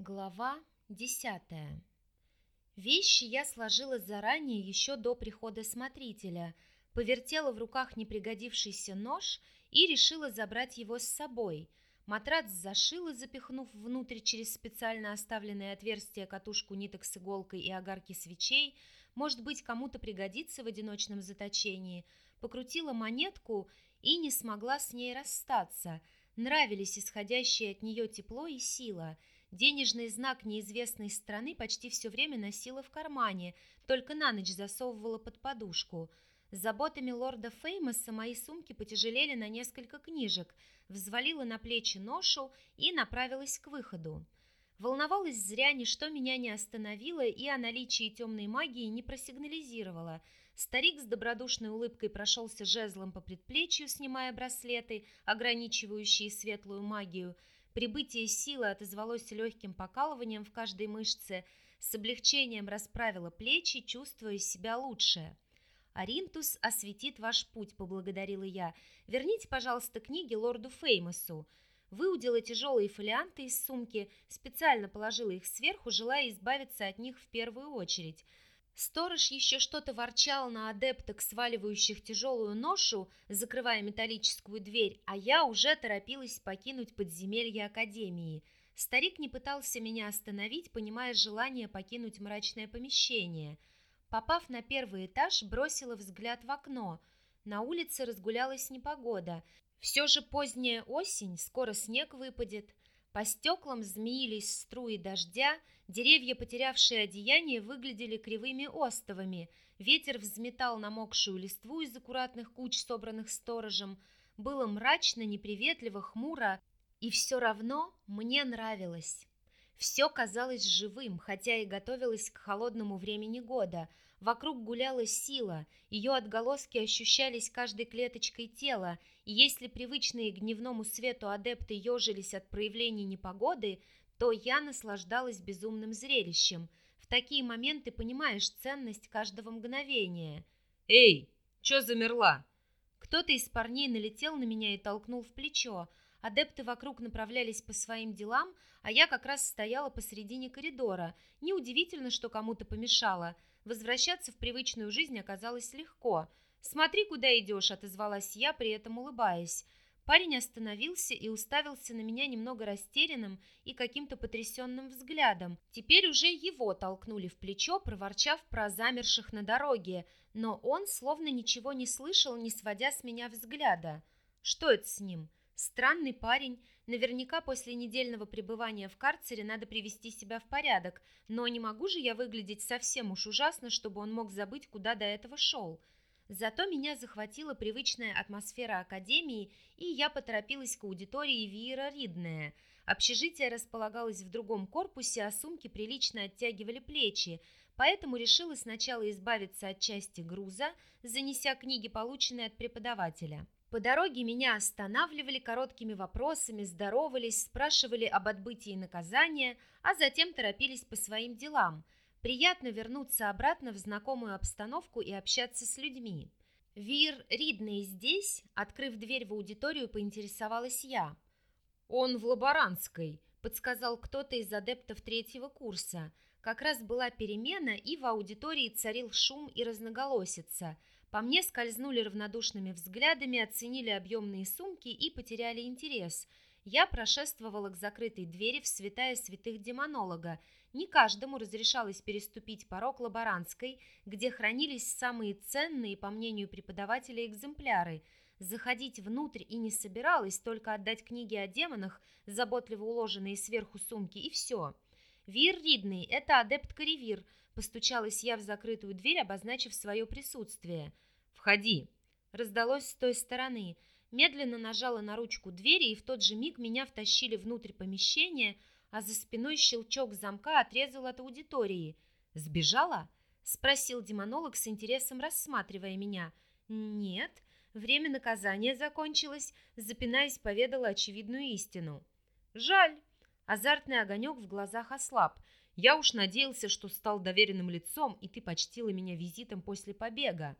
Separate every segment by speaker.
Speaker 1: Глава десятая. Вещи я сложила заранее, еще до прихода смотрителя, повертела в руках непригодившийся нож и решила забрать его с собой. Матрац зашила, запихнув внутрь через специально оставленное отверстие катушку ниток с иголкой и огарки свечей. Может быть, кому-то пригодится в одиночном заточении. Покрутила монетку и не смогла с ней расстаться. Нравились исходящие от нее тепло и сила – Денежный знак неизвестной страны почти все время носила в кармане, только на ночь засовывала под подушку. С заботами лорда Феймоса мои сумки потяжелели на несколько книжек, взвалила на плечи ношу и направилась к выходу. Волновалась зря, ничто меня не остановило и о наличии темной магии не просигнализировало. Старик с добродушной улыбкой прошелся жезлом по предплечью, снимая браслеты, ограничивающие светлую магию – Прибытие силы отозвалось легким покалыванием в каждой мышце, с облегчением расправила плечи, чувствуя себя лучше. «Аринтус осветит ваш путь», — поблагодарила я. «Верните, пожалуйста, книги лорду Феймосу». Выудила тяжелые фолианты из сумки, специально положила их сверху, желая избавиться от них в первую очередь — Сторож еще что-то ворчал на адепток, сваливающих тяжелую ношу, закрывая металлическую дверь, а я уже торопилась покинуть подземелье Академии. Старик не пытался меня остановить, понимая желание покинуть мрачное помещение. Попав на первый этаж, бросила взгляд в окно. На улице разгулялась непогода. Все же поздняя осень, скоро снег выпадет. По стеклам змеились струи дождя, деревья, потерявшие одеяние, выглядели кривыми остовами, ветер взметал намокшую листву из аккуратных куч, собранных сторожем. Было мрачно, неприветливо, хмуро, и все равно мне нравилось. Все казалось живым, хотя и готовилось к холодному времени года. Вокруг гуляла сила, ее отголоски ощущались каждой клеточкой тела, и если привычные к дневному свету адепты ежились от проявлений непогоды, то я наслаждалась безумным зрелищем. В такие моменты понимаешь ценность каждого мгновения.
Speaker 2: «Эй, чё замерла?»
Speaker 1: Кто-то из парней налетел на меня и толкнул в плечо, Адепты вокруг направлялись по своим делам, а я как раз стояла посредине коридора. Неудивительно, что кому-то помешало. Возвращаться в привычную жизнь оказалось легко. «Смотри, куда идешь», — отозвалась я, при этом улыбаясь. Парень остановился и уставился на меня немного растерянным и каким-то потрясенным взглядом. Теперь уже его толкнули в плечо, проворчав про замерших на дороге, но он словно ничего не слышал, не сводя с меня взгляда. «Что это с ним?» Странный парень. Наверняка после недельного пребывания в карцере надо привести себя в порядок, но не могу же я выглядеть совсем уж ужасно, чтобы он мог забыть, куда до этого шел. Зато меня захватила привычная атмосфера академии, и я поторопилась к аудитории Виера Ридная. Общежитие располагалось в другом корпусе, а сумки прилично оттягивали плечи, поэтому решила сначала избавиться от части груза, занеся книги, полученные от преподавателя. По дороге меня останавливали короткими вопросами, здоровались, спрашивали об отбытии наказания, а затем торопились по своим делам. Приятно вернуться обратно в знакомую обстановку и общаться с людьми. «Вир Ридный здесь?» Открыв дверь в аудиторию, поинтересовалась я.
Speaker 2: «Он в лаборантской», —
Speaker 1: подсказал кто-то из адептов третьего курса. Как раз была перемена, и в аудитории царил шум и разноголосица — по мне скользнули равнодушными взглядами, оценили объемные сумки и потеряли интерес. Я прошествовала к закрытой двери в святая святых демонолога. Не каждому разрешалось переступить порог лаборантской, где хранились самые ценные, по мнению преподавателя, экземпляры. Заходить внутрь и не собиралась, только отдать книги о демонах, заботливо уложенные сверху сумки, и все. «Вир Ридный, это адепт Каревир», Постучалась я в закрытую дверь, обозначив свое присутствие.
Speaker 2: «Входи!»
Speaker 1: Раздалось с той стороны. Медленно нажала на ручку двери, и в тот же миг меня втащили внутрь помещения, а за спиной щелчок замка отрезал от аудитории. «Сбежала?» — спросил демонолог с интересом, рассматривая меня. «Нет, время наказания закончилось», — запинаясь, поведала очевидную истину.
Speaker 2: «Жаль!» Азартный огонек в глазах ослаб. Я уж надеялся, что стал доверенным лицом, и ты почтила меня визитом после побега.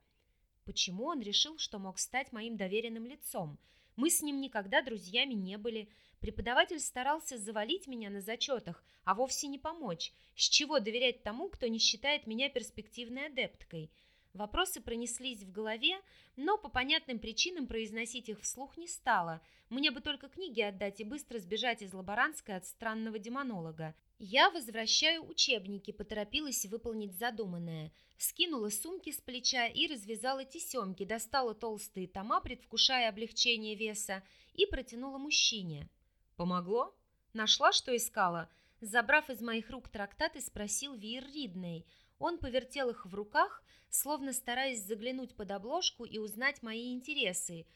Speaker 1: Почему он решил, что мог стать моим доверенным лицом? Мы с ним никогда друзьями не были. Преподаватель старался завалить меня на зачетах, а вовсе не помочь. С чего доверять тому, кто не считает меня перспективной адепткой? Вопросы пронеслись в голове, но по понятным причинам произносить их вслух не стало. Мне бы только книги отдать и быстро сбежать из лаборантской от странного демонолога. Я возвращаю учебники, поторопилась выполнить задуманное. Скинула сумки с плеча и развязала тесемки, достала толстые тома, предвкушая облегчение веса, и протянула мужчине.
Speaker 2: «Помогло? Нашла, что искала?»
Speaker 1: Забрав из моих рук трактаты, спросил Вир Ридней. Он повертел их в руках, словно стараясь заглянуть под обложку и узнать мои интересы.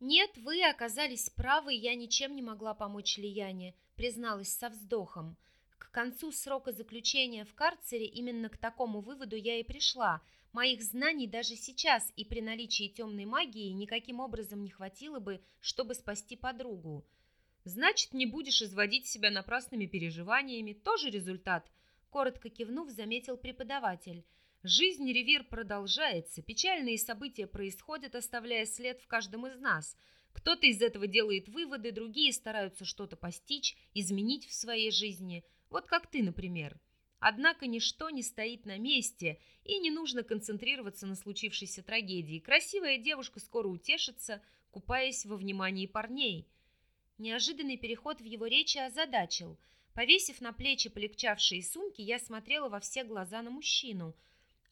Speaker 1: «Нет, вы оказались правы, я ничем не могла помочь Лияне», призналась со вздохом. К концу срока заключения в карцере именно к такому выводу я и пришла. Моих знаний даже сейчас и при наличии темной магии никаким образом не хватило бы, чтобы спасти подругу.
Speaker 2: Значит, не будешь изводить себя напрасными переживаниями, тоже результат –
Speaker 1: коротко кивнув, заметил преподаватель.
Speaker 2: Жизнь ревир продолжается, печальные события происходят, оставляя след в каждом из нас. Кто-то из этого делает выводы, другие стараются что-то постичь, изменить в своей жизни. Вот как ты, например. Однако ничто не стоит на месте, и не нужно концентрироваться на случившейся трагедии. Красивая девушка скоро утешится, купаясь во внимании парней.
Speaker 1: Неожиданный переход в его речи озадачил – Повесив на плечи полегчавшие сумки, я смотрела во все глаза на мужчину,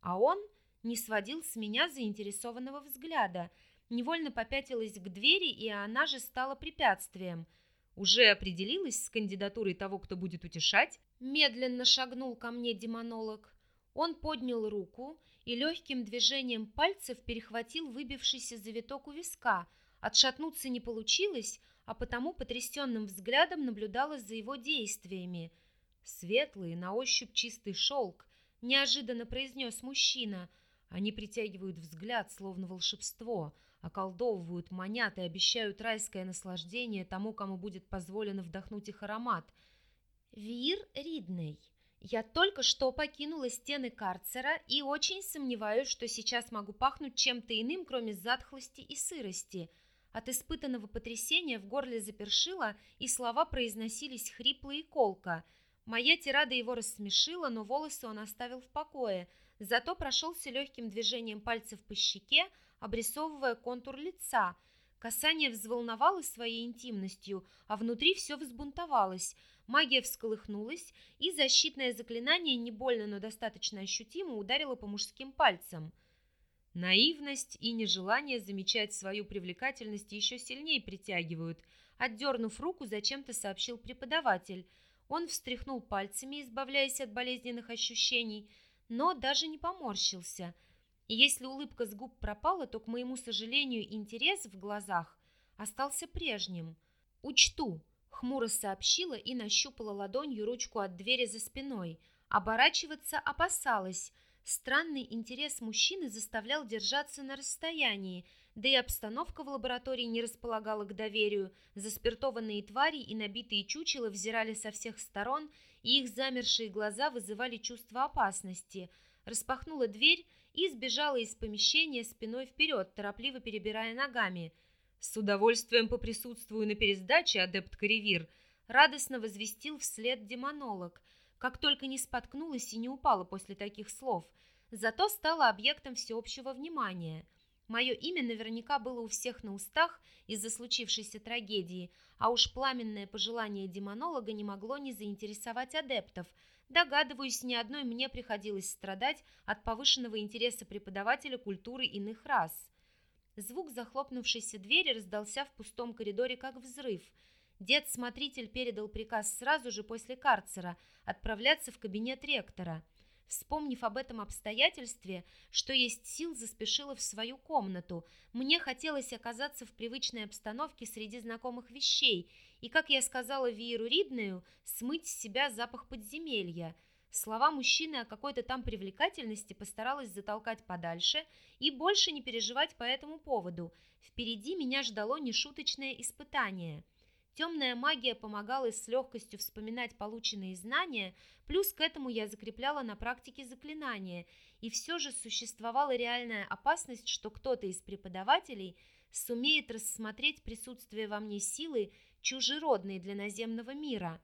Speaker 1: а он не сводил с меня заинтересованного взгляда. Невольно попятилась к двери, и она же стала препятствием.
Speaker 2: Уже определилась с кандидатурой того, кто будет утешать?
Speaker 1: Медленно шагнул ко мне демонолог. Он поднял руку и легким движением пальцев перехватил выбившийся завиток у виска. Отшатнуться не получилось, а потому потрясенным взглядом наблюдала за его действиями.
Speaker 2: «Светлый, на ощупь чистый шелк», — неожиданно произнес мужчина. Они притягивают взгляд, словно волшебство, околдовывают, манят и обещают райское наслаждение тому, кому будет позволено вдохнуть их аромат.
Speaker 1: «Вир Ридней, я только что покинула стены карцера и очень сомневаюсь, что сейчас могу пахнуть чем-то иным, кроме затхлости и сырости», — от испытанного потрясения в горле запершило, и слова произносились хрипло и колко. Моя тирада его рассмешила, но волосы он оставил в покое, зато прошелся легким движением пальцев по щеке, обрисовывая контур лица. Касание взволновало своей интимностью, а внутри все взбунтовалось. Магия всколыхнулась, и защитное заклинание не больно, но достаточно ощутимо ударило по мужским пальцам.
Speaker 2: Наивность и нежелание замечать свою привлекательность еще сильнее притягивают.
Speaker 1: Отдернув руку, зачем-то сообщил преподаватель. Он встряхнул пальцами, избавляясь от болезненных ощущений, но даже не поморщился. И если улыбка с губ пропала, то, к моему сожалению, интерес в глазах остался прежним. «Учту», — хмуро сообщила и нащупала ладонью ручку от двери за спиной. Оборачиваться опасалась — Странный интерес мужчины заставлял держаться на расстоянии, да и обстановка в лаборатории не располагала к доверию. Заспиртованные твари и набитые чучела взирали со всех сторон, и их замершие глаза вызывали чувство опасности. Распахнула дверь и сбежала из помещения спиной вперед, торопливо перебирая ногами.
Speaker 2: «С удовольствием поприсутствую на пересдаче, адепт Каревир»,
Speaker 1: радостно возвестил вслед демонолог – как только не споткнулась и не упала после таких слов, зато стала объектом всеобщего внимания. Мое имя наверняка было у всех на устах из-за случившейся трагедии, а уж пламенное пожелание демонолога не могло не заинтересовать адептов. Догадываюсь, ни одной мне приходилось страдать от повышенного интереса преподавателя культуры иных рас. Звук захлопнувшейся двери раздался в пустом коридоре, как взрыв – Дед-смотритель передал приказ сразу же после карцера отправляться в кабинет ректора. Вспомнив об этом обстоятельстве, что есть сил, заспешила в свою комнату. Мне хотелось оказаться в привычной обстановке среди знакомых вещей и, как я сказала Виеру Риднею, смыть с себя запах подземелья. Слова мужчины о какой-то там привлекательности постаралась затолкать подальше и больше не переживать по этому поводу. Впереди меня ждало нешуточное испытание – Темная магия помогала с легкостью вспоминать полученные знания, плюс к этому я закрепляла на практике заклинания, и все же существовала реальная опасность, что кто-то из преподавателей сумеет рассмотреть присутствие во мне силы, чужеродной для наземного мира.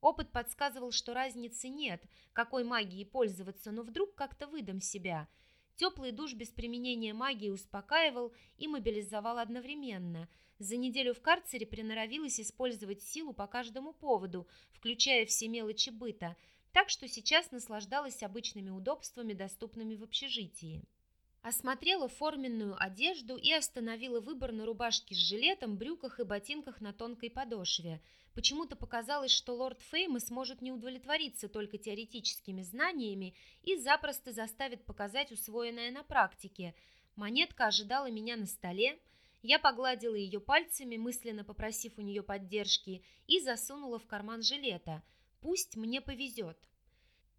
Speaker 1: Опыт подсказывал, что разницы нет, какой магией пользоваться, но вдруг как-то выдам себя. Теплый душ без применения магии успокаивал и мобилизовал одновременно. За неделю в карцере приноровилась использовать силу по каждому поводу, включая все мелочи быта, так что сейчас наслаждалась обычными удобствами, доступными в общежитии. Осмотрела форменную одежду и остановила выбор на рубашке с жилетом, брюках и ботинках на тонкой подошве. Почему-то показалось, что лорд Феймос сможет не удовлетвориться только теоретическими знаниями и запросто заставит показать усвоенное на практике. Монетка ожидала меня на столе. Я погладила ее пальцами, мысленно попросив у нее поддержки, и засунула в карман жилета. Пусть мне повезет.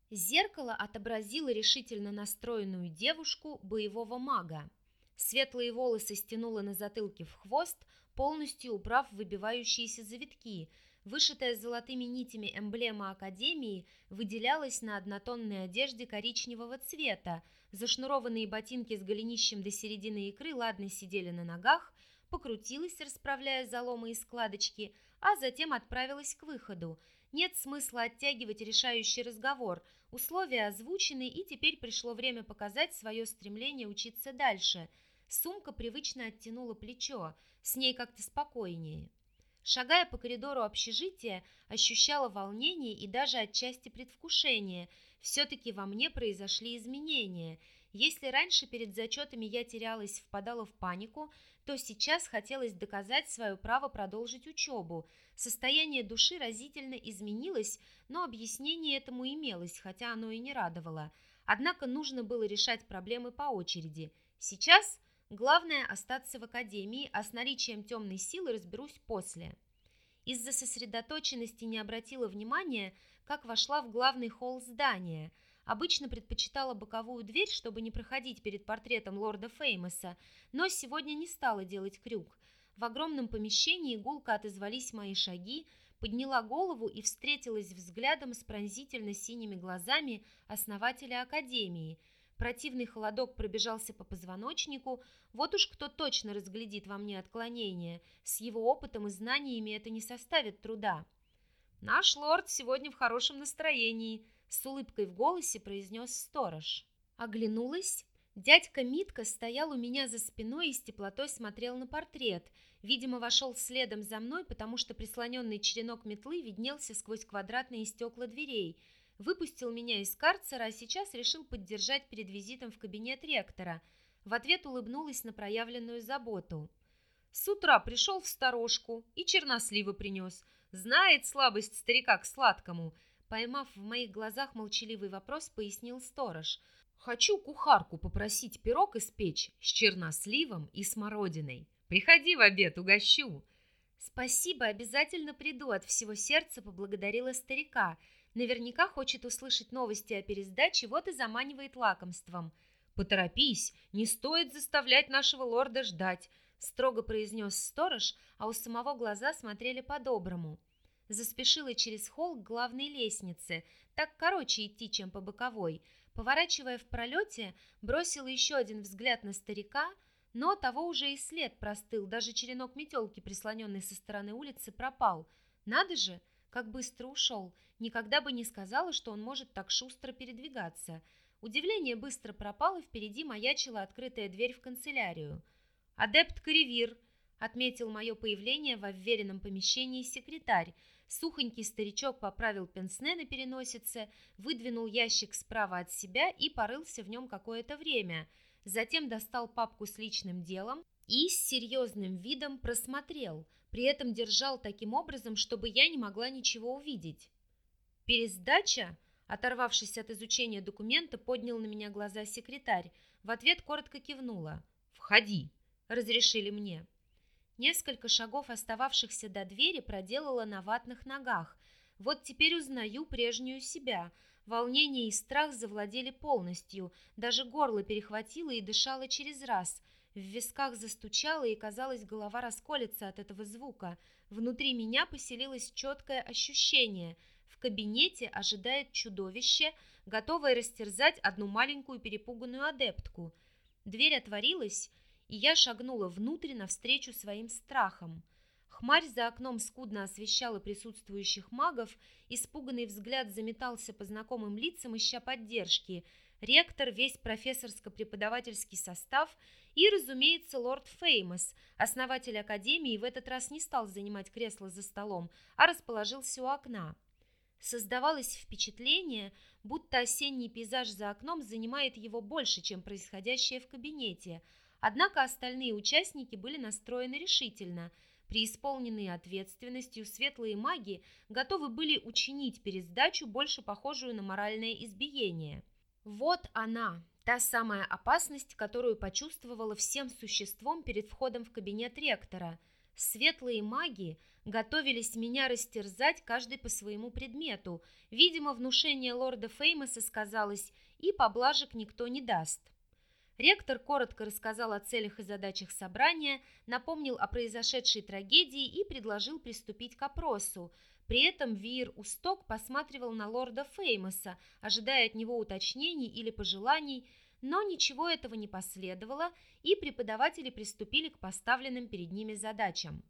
Speaker 1: Зеркало отобразило решительно настроенную девушку боевого мага. Светлые волосы стянула на затылке в хвост, полностью убрав выбивающиеся завитки. Вышитая золотыми нитями эмблема Академии выделялась на однотонной одежде коричневого цвета. Зашнурованные ботинки с голенищем до середины икры ладно сидели на ногах, покрутилась, расправляя заломы и складочки, а затем отправилась к выходу. Нет смысла оттягивать решающий разговор – Условия озвучены, и теперь пришло время показать свое стремление учиться дальше. Сумка привычно оттянула плечо, с ней как-то спокойнее. Шагая по коридору общежития, ощущала волнение и даже отчасти предвкушение. Все-таки во мне произошли изменения. Если раньше перед зачетами я терялась, впадала в панику, то сейчас хотелось доказать свое право продолжить учебу. Состояние души разительно изменилось, но объяснение этому имелось, хотя оно и не радовало. Однако нужно было решать проблемы по очереди. Сейчас главное остаться в академии, а с наличием темной силы разберусь после. Из-за сосредоточенности не обратила внимания, как вошла в главный холл здания – Обычно предпочитала боковую дверь, чтобы не проходить перед портретом лорда Феймоса, но сегодня не стала делать крюк. В огромном помещении гулко отозвались мои шаги, подняла голову и встретилась взглядом с пронзительно синими глазами основателя академии. Противный холодок пробежался по позвоночнику. Вот уж кто точно разглядит во мне отклонение. С его опытом и знаниями это не составит труда. Наш лорд сегодня в хорошем настроении, с улыбкой в голосе произнес сторож. Оглянулась. Дядька Митка стоял у меня за спиной и с теплотой смотрел на портрет. Видимо, вошел следом за мной, потому что прислоненный черенок метлы виднелся сквозь квадратные стекла дверей. Выпустил меня из карцера, а сейчас решил поддержать перед визитом в кабинет ректора. В ответ улыбнулась на проявленную заботу. С утра пришел в сторожку и черносливы принес. Знает слабость старика к сладкому – Поймав в моих глазах молчаливый вопрос, пояснил сторож. «Хочу кухарку попросить пирог испечь с черносливом и смородиной. Приходи в обед, угощу!» «Спасибо, обязательно приду!» От всего сердца поблагодарила старика. Наверняка хочет услышать новости о пересдаче, вот и заманивает лакомством. «Поторопись, не стоит заставлять нашего лорда ждать», строго произнес сторож, а у самого глаза смотрели по-доброму заспешила через холл к главной лестнице, так короче идти, чем по боковой. Поворачивая в пролете, бросила еще один взгляд на старика, но того уже и след простыл, даже черенок метелки, прислоненный со стороны улицы, пропал. Надо же, как быстро ушел. Никогда бы не сказала, что он может так шустро передвигаться. Удивление быстро пропало, впереди маячила открытая дверь в канцелярию. «Адепт Каревир», — отметил мое появление во вверенном помещении секретарь, Сухонький старичок поправил пенсне на переносице, выдвинул ящик справа от себя и порылся в нем какое-то время. Затем достал папку с личным делом и с серьезным видом просмотрел, при этом держал таким образом, чтобы я не могла ничего увидеть. «Пересдача?» Оторвавшись от изучения документа, поднял на меня глаза секретарь. В ответ коротко кивнула. «Входи!» – разрешили мне. Несколько шагов, остававшихся до двери, проделала на ватных ногах. Вот теперь узнаю прежнюю себя. Волнение и страх завладели полностью. Даже горло перехватило и дышало через раз. В висках застучало, и, казалось, голова расколется от этого звука. Внутри меня поселилось четкое ощущение. В кабинете ожидает чудовище, готовое растерзать одну маленькую перепуганную адептку. Дверь отворилась, и я шагнула внутрь навстречу своим страхам. Хмарь за окном скудно освещала присутствующих магов, испуганный взгляд заметался по знакомым лицам, ища поддержки. Ректор, весь профессорско-преподавательский состав и, разумеется, лорд Феймос, основатель академии, в этот раз не стал занимать кресло за столом, а расположился у окна. Создавалось впечатление, будто осенний пейзаж за окном занимает его больше, чем происходящее в кабинете. Однако остальные участники были настроены решительно. Преисполненные ответственностью светлые маги готовы были учинить пересдачу, больше похожую на моральное избиение. Вот она, та самая опасность, которую почувствовала всем существом перед входом в кабинет ректора. Светлые маги – готовились меня растерзать каждый по своему предмету. Видимо, внушение лорда Феймоса сказалось, и поблажек никто не даст. Ректор коротко рассказал о целях и задачах собрания, напомнил о произошедшей трагедии и предложил приступить к опросу. При этом Вир Усток посматривал на лорда Феймоса, ожидая от него уточнений или пожеланий, но ничего этого не последовало, и преподаватели приступили к поставленным перед ними задачам.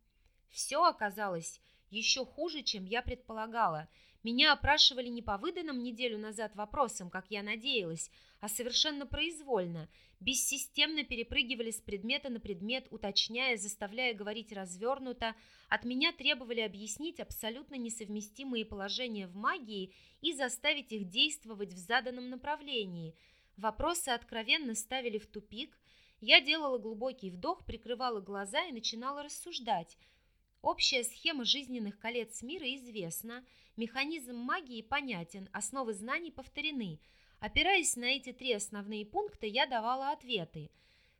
Speaker 1: Все оказалось еще хуже, чем я предполагала. Меня опрашивали не по выданным неделю назад вопросам, как я надеялась, а совершенно произвольно, бессистемно перепрыгивали с предмета на предмет, уточняя, заставляя говорить развернуто. От меня требовали объяснить абсолютно несовместимые положения в магии и заставить их действовать в заданном направлении. Вопросы откровенно ставили в тупик. Я делала глубокий вдох, прикрывала глаза и начинала рассуждать – Общая схема жизненных колец мира известна, механизм магии понятен, основы знаний повторены. Опираясь на эти три основные пункта, я давала ответы.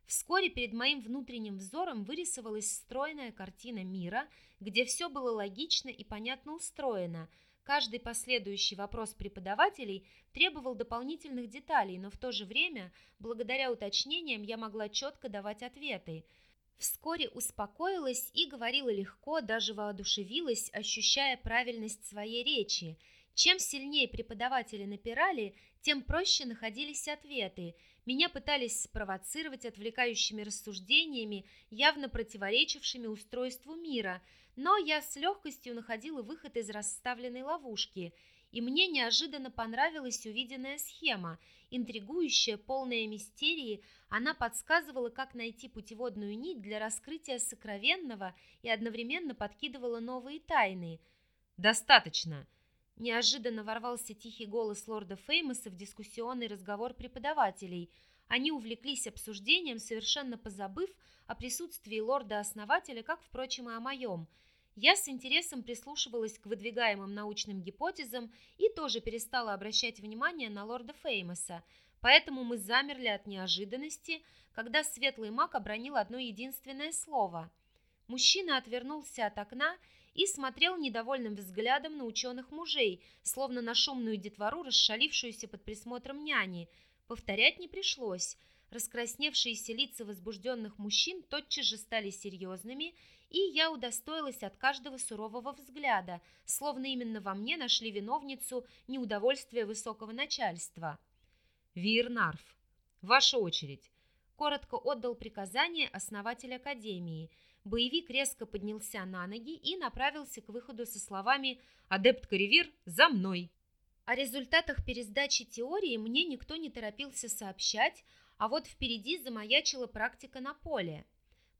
Speaker 1: Вскоре перед моим внутренним взором вырисовалась стройная картина мира, где все было логично и понятно устроено. Каждый последующий вопрос преподавателей требовал дополнительных деталей, но в то же время, благодаря уточнениям, я могла четко давать ответы – Вскоре успокоилась и говорила легко, даже воодушевилась, ощущая правильность своей речи. Чем сильнее преподаватели напирали, тем проще находились ответы. Меня пытались спровоцировать отвлекающими рассуждениями, явно противоречившими устройству мира, но я с легкостью находила выход из расставленной ловушки – и мне неожиданно понравилась увиденная схема. Интригующая, полная мистерии, она подсказывала, как найти путеводную нить для раскрытия сокровенного и одновременно подкидывала новые тайны. «Достаточно!» Неожиданно ворвался тихий голос лорда Феймоса в дискуссионный разговор преподавателей. Они увлеклись обсуждением, совершенно позабыв о присутствии лорда-основателя, как, впрочем, и о моем – я с интересом прислушивалась к выдвигаемым научным гипотезам и тоже перестала обращать внимание на лорда Феймоса, поэтому мы замерли от неожиданности, когда светлый маг обронил одно единственное слово. Мужчина отвернулся от окна и смотрел недовольным взглядом на ученых мужей, словно на шумную детвору, расшалившуюся под присмотром няни. Повторять не пришлось. Раскрасневшиеся лица возбужденных мужчин тотчас же стали серьезными, и я удостоилась от каждого сурового взгляда, словно именно во мне нашли виновницу неудовольствия высокого начальства. «Вирнарф, ваша очередь!» Коротко отдал приказание основатель Академии. Боевик резко поднялся на ноги и направился к выходу со словами «Адепт Каревир, за мной!». О результатах пересдачи теории мне никто не торопился сообщать, а вот впереди замаячила практика на поле.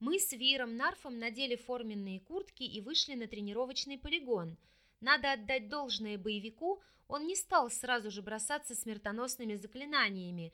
Speaker 1: Мы с Виром Нарфом надели форменные куртки и вышли на тренировочный полигон. Надо отдать должное боевику, он не стал сразу же бросаться смертоносными заклинаниями.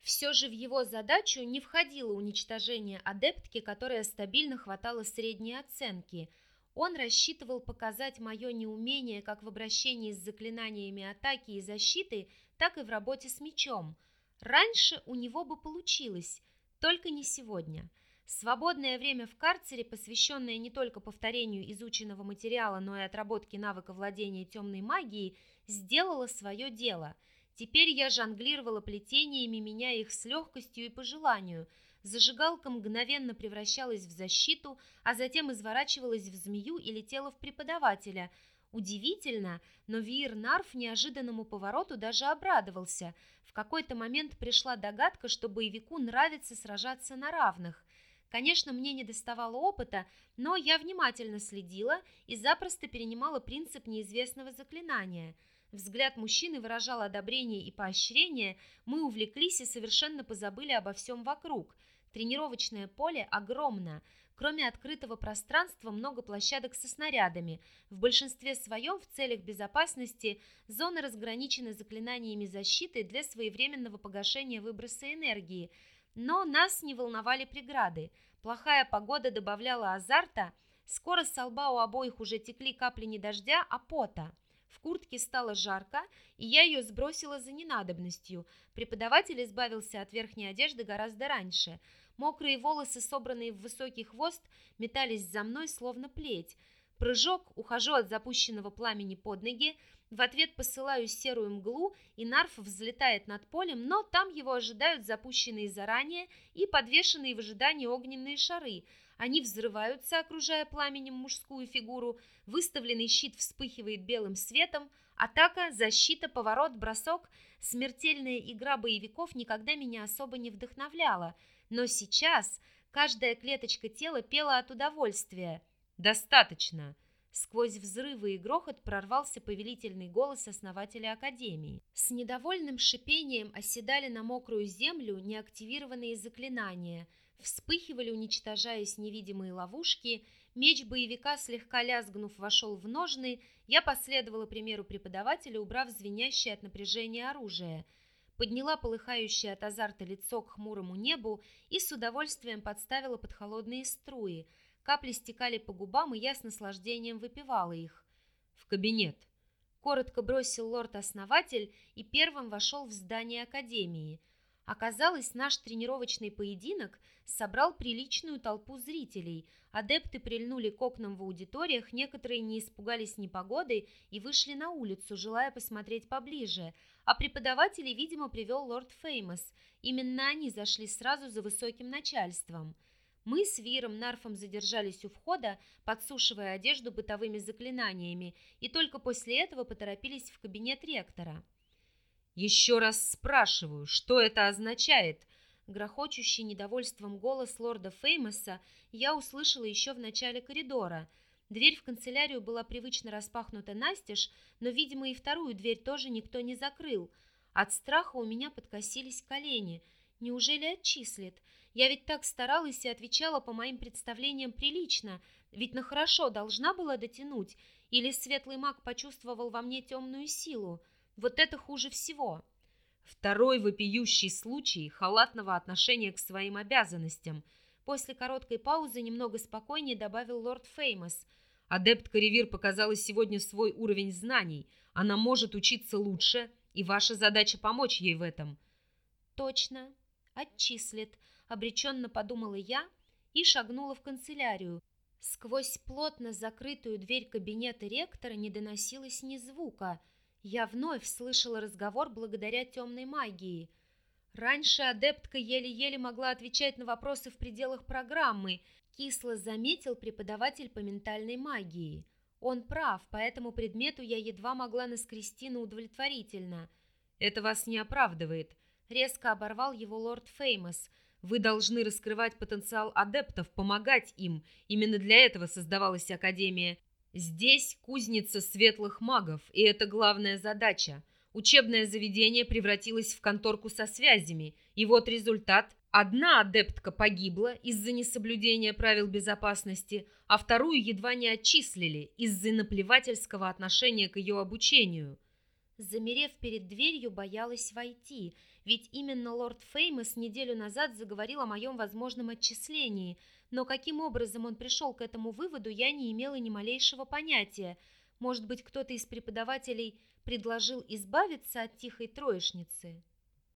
Speaker 1: Все же в его задачу не входило уничтожение адептки, которая стабильно хватала средней оценки. Он рассчитывал показать мое неумение как в обращении с заклинаниями атаки и защиты, так и в работе с мечом. Раньше у него бы получилось, только не сегодня. Свободное время в карцере, посвященное не только повторению изученного материала, но и отработке навыка владения темной магией, сделало свое дело. Теперь я жонглировала плетениями, меняя их с легкостью и по желанию. Зажигалка мгновенно превращалась в защиту, а затем изворачивалась в змею и летела в преподавателя. Удивительно, но Виир Нарф неожиданному повороту даже обрадовался. В какой-то момент пришла догадка, что боевику нравится сражаться на равных. Конечно, мне не доставало опыта, но я внимательно следила и запросто перенимала принцип неизвестного заклинания. Взгляд мужчины выражал одобрение и поощрение, мы увлеклись и совершенно позабыли обо всем вокруг. Тренировочное поле огромно, Кроме открытого пространства, много площадок со снарядами. В большинстве своем в целях безопасности зоны разграничены заклинаниями защиты для своевременного погашения выброса энергии – но нас не волновали преграды. Плохая погода добавляла азарта. Скоро с лба у обоих уже текли капли не дождя, а пота. В куртке стало жарко, и я ее сбросила за ненадобностью. Преподаватель избавился от верхней одежды гораздо раньше. Мокрые волосы, собранные в высокий хвост, метались за мной, словно плеть. Прыжок, ухожу от запущенного пламени под ноги, в ответ посылаю серую мглу, и Нарф взлетает над полем, но там его ожидают запущенные заранее и подвешенные в ожидании огненные шары. Они взрываются, окружая пламенем мужскую фигуру, выставленный щит вспыхивает белым светом, атака, защита, поворот, бросок. Смертельная игра боевиков никогда меня особо не вдохновляла, но сейчас каждая клеточка тела пела от удовольствия. «Достаточно!» Сквозь взрывы и грохот прорвался повелительный голос основателя Академии. С недовольным шипением оседали на мокрую землю неактивированные заклинания, вспыхивали, уничтожаясь невидимые ловушки, меч боевика, слегка лязгнув, вошел в ножны, я последовала примеру преподавателя, убрав звенящее от напряжения оружие – подняла полыхающее от азарта лицо к хмурому небу и с удовольствием подставила под холодные струи – Капли стекали по губам, и я с наслаждением выпивала их. «В кабинет!» Коротко бросил лорд-основатель и первым вошел в здание Академии. Оказалось, наш тренировочный поединок собрал приличную толпу зрителей. Адепты прильнули к окнам в аудиториях, некоторые не испугались непогоды и вышли на улицу, желая посмотреть поближе. А преподавателей, видимо, привел лорд Феймос. Именно они зашли сразу за высоким начальством – мы с Виром Нарфом задержались у входа, подсушивая одежду бытовыми заклинаниями, и только после этого поторопились в кабинет ректора. «Еще раз спрашиваю, что это означает?» Грохочущий недовольством голос лорда Феймоса я услышала еще в начале коридора. Дверь в канцелярию была привычно распахнута настежь, но, видимо, и вторую дверь тоже никто не закрыл. От страха у меня подкосились колени. Неужели отчислит? Я ведь так старалась и отвечала по моим представлениям прилично, ведь на хорошо должна была дотянуть, или светлый маг почувствовал во мне темную силу. Вот это хуже всего. Второй вопиющий случай халатного отношения к своим обязанностям. После короткой паузы немного спокойнее добавил лорд Феймос. Адепт Каревир показала сегодня свой уровень знаний. Она может учиться лучше, и ваша задача помочь ей в этом. Точно. Отчислит обреченно подумала я и шагнула в канцелярию. Сквозь плотно закрытую дверь кабинета ректора не доносилось ни звука. Я вновь слышала разговор благодаря темной магии. Раньше адептка еле-еле могла отвечать на вопросы в пределах программы, кисло заметил преподаватель по ментальной магии. Он прав, по этому предмету я едва могла наскрести на удовлетворительно. «Это вас не оправдывает», — резко оборвал его лорд Феймос — вы должны раскрывать потенциал адептов, помогать им. Именно для этого создавалась Академия. Здесь кузница светлых магов, и это главная задача. Учебное заведение превратилось в конторку со связями, и вот результат. Одна адептка погибла из-за несоблюдения правил безопасности, а вторую едва не отчислили из-за наплевательского отношения к ее обучению. Замерев перед дверью, боялась войти – ведь именно лорд Феймос неделю назад заговорил о моем возможном отчислении, но каким образом он пришел к этому выводу, я не имела ни малейшего понятия. Может быть, кто-то из преподавателей предложил избавиться от тихой троечницы?